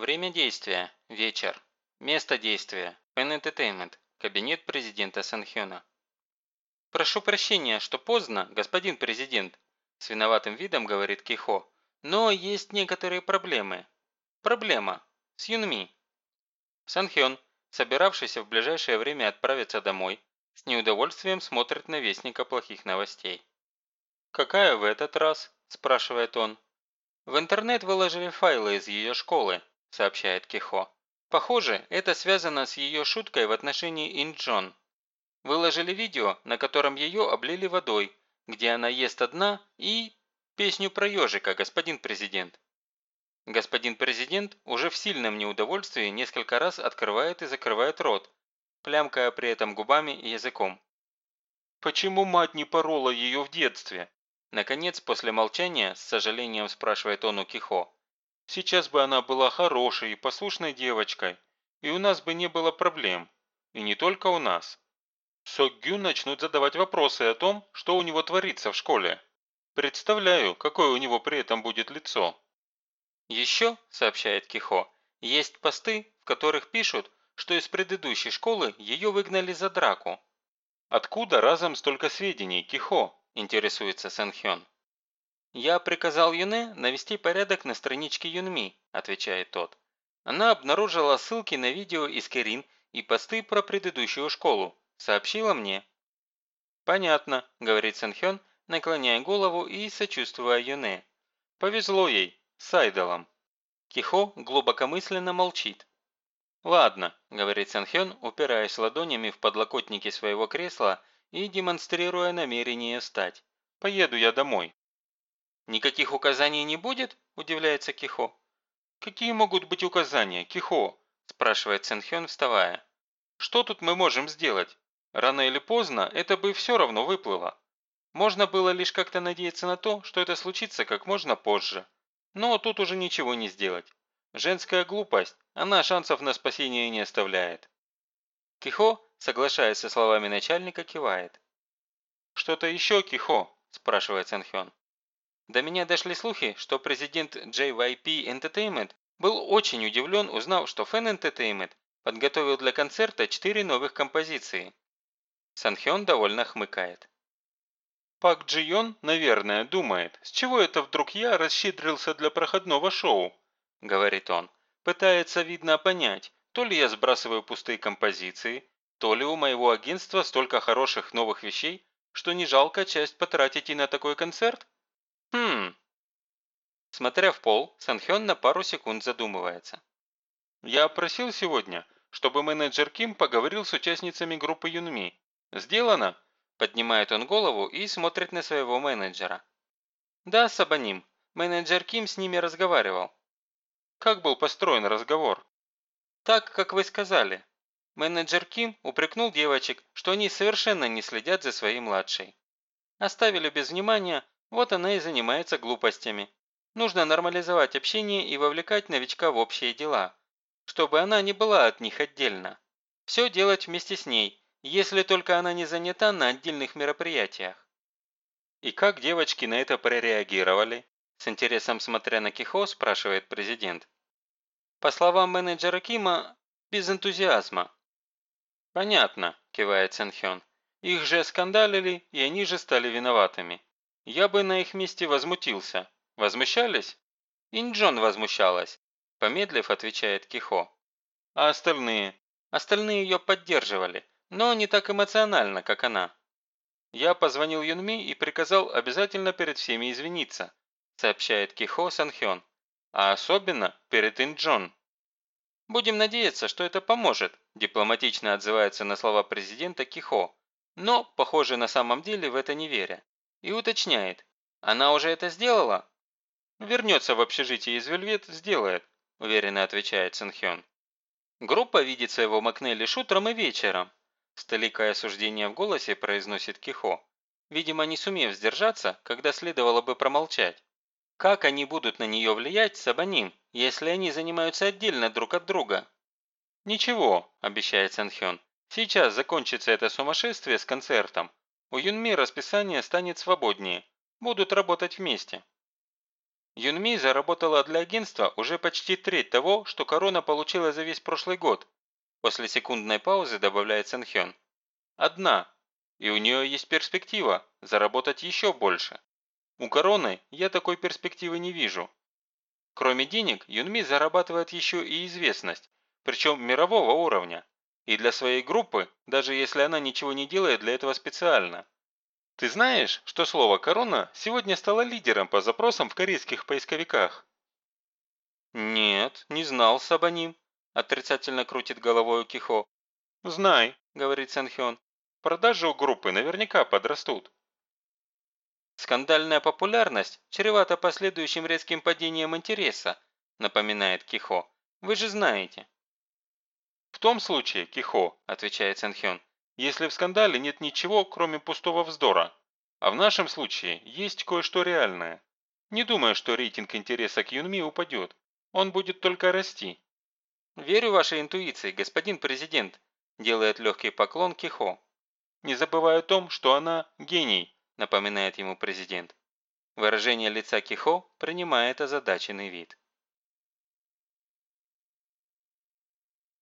Время действия – вечер. Место действия – Fan Entertainment, кабинет президента Санхёна. «Прошу прощения, что поздно, господин президент», – с виноватым видом говорит Кихо. «Но есть некоторые проблемы. Проблема. С Юнми». Санхён, собиравшийся в ближайшее время отправиться домой, с неудовольствием смотрит на вестника плохих новостей. «Какая в этот раз?» – спрашивает он. «В интернет выложили файлы из ее школы», – сообщает Кихо. «Похоже, это связано с ее шуткой в отношении Инджон. Выложили видео, на котором ее облили водой, где она ест одна, и песню про ежика, господин президент». Господин президент уже в сильном неудовольствии несколько раз открывает и закрывает рот, плямкая при этом губами и языком. «Почему мать не порола ее в детстве?» Наконец, после молчания, с сожалением спрашивает он у Кихо. Сейчас бы она была хорошей и послушной девочкой, и у нас бы не было проблем. И не только у нас. Сокгю начнут задавать вопросы о том, что у него творится в школе. Представляю, какое у него при этом будет лицо. Еще, сообщает Кихо, есть посты, в которых пишут, что из предыдущей школы ее выгнали за драку. Откуда разом столько сведений, Кихо? интересуется Сэнхён. «Я приказал Юне навести порядок на страничке Юнми», – отвечает тот. Она обнаружила ссылки на видео из Керин и посты про предыдущую школу. Сообщила мне. «Понятно», – говорит Сэнхён, наклоняя голову и сочувствуя Юне. «Повезло ей, с айдолом». Кихо глубокомысленно молчит. «Ладно», – говорит Сэнхён, упираясь ладонями в подлокотники своего кресла и демонстрируя намерение встать. «Поеду я домой». «Никаких указаний не будет?» – удивляется Кихо. «Какие могут быть указания, Кихо?» – спрашивает Сэнхён, вставая. «Что тут мы можем сделать? Рано или поздно это бы все равно выплыло. Можно было лишь как-то надеяться на то, что это случится как можно позже. Но тут уже ничего не сделать. Женская глупость, она шансов на спасение не оставляет». Кихо, соглашаясь со словами начальника, кивает. «Что-то еще, Кихо?» – спрашивает Сэнхён. До меня дошли слухи, что президент JYP Entertainment был очень удивлен, узнав, что Fan Entertainment подготовил для концерта четыре новых композиции. Санхён довольно хмыкает. Пак Джи Йон, наверное, думает, с чего это вдруг я расщедрился для проходного шоу, говорит он. Пытается, видно, понять, то ли я сбрасываю пустые композиции, то ли у моего агентства столько хороших новых вещей, что не жалко часть потратить и на такой концерт. Смотря в пол, Санхён на пару секунд задумывается. Я просил сегодня, чтобы менеджер Ким поговорил с участницами группы Юнми. Сделано? Поднимает он голову и смотрит на своего менеджера. Да, Сабаним. Менеджер Ким с ними разговаривал. Как был построен разговор? Так, как вы сказали. Менеджер Ким упрекнул девочек, что они совершенно не следят за своей младшей. Оставили без внимания, вот она и занимается глупостями. Нужно нормализовать общение и вовлекать новичка в общие дела, чтобы она не была от них отдельно. Все делать вместе с ней, если только она не занята на отдельных мероприятиях. И как девочки на это прореагировали? С интересом смотря на Кихо, спрашивает президент. По словам менеджера Кима, без энтузиазма. «Понятно», – кивает Сэнхён. «Их же скандалили, и они же стали виноватыми. Я бы на их месте возмутился. Возмущались? Инджон возмущалась. Помедлив, отвечает Кихо. А остальные? Остальные ее поддерживали, но не так эмоционально, как она. Я позвонил Юнми и приказал обязательно перед всеми извиниться, сообщает Кихо Санхён. А особенно перед Инджон. Будем надеяться, что это поможет, дипломатично отзывается на слова президента Кихо, но, похоже, на самом деле в это не веря и уточняет. «Она уже это сделала?» «Вернется в общежитие из Вельвет, сделает», – уверенно отвечает Сэнхён. «Группа видит своего Макнелли утром и вечером», – с толикой в голосе произносит Кихо, видимо, не сумев сдержаться, когда следовало бы промолчать. Как они будут на нее влиять, Сабаним, если они занимаются отдельно друг от друга? «Ничего», – обещает Сэнхён. «Сейчас закончится это сумасшествие с концертом, у Юнми расписание станет свободнее. Будут работать вместе. Юнми заработала для агентства уже почти треть того, что Корона получила за весь прошлый год. После секундной паузы добавляет Сэнхён. Одна. И у нее есть перспектива – заработать еще больше. У Короны я такой перспективы не вижу. Кроме денег, Юнми зарабатывает еще и известность, причем мирового уровня. И для своей группы, даже если она ничего не делает для этого специально. Ты знаешь, что слово «корона» сегодня стало лидером по запросам в корейских поисковиках? Нет, не знал Сабаним, отрицательно крутит головой Кихо. Знай, говорит Сэнхён, продажи у группы наверняка подрастут. Скандальная популярность чревата последующим резким падением интереса, напоминает Кихо. Вы же знаете. В том случае, Кихо, отвечает Сэнхён, если в скандале нет ничего, кроме пустого вздора. А в нашем случае есть кое-что реальное. Не думаю, что рейтинг интереса к Юнми упадет. Он будет только расти. Верю вашей интуиции, господин президент, делает легкий поклон Кихо. Не забывая о том, что она гений, напоминает ему президент. Выражение лица Кихо принимает озадаченный вид.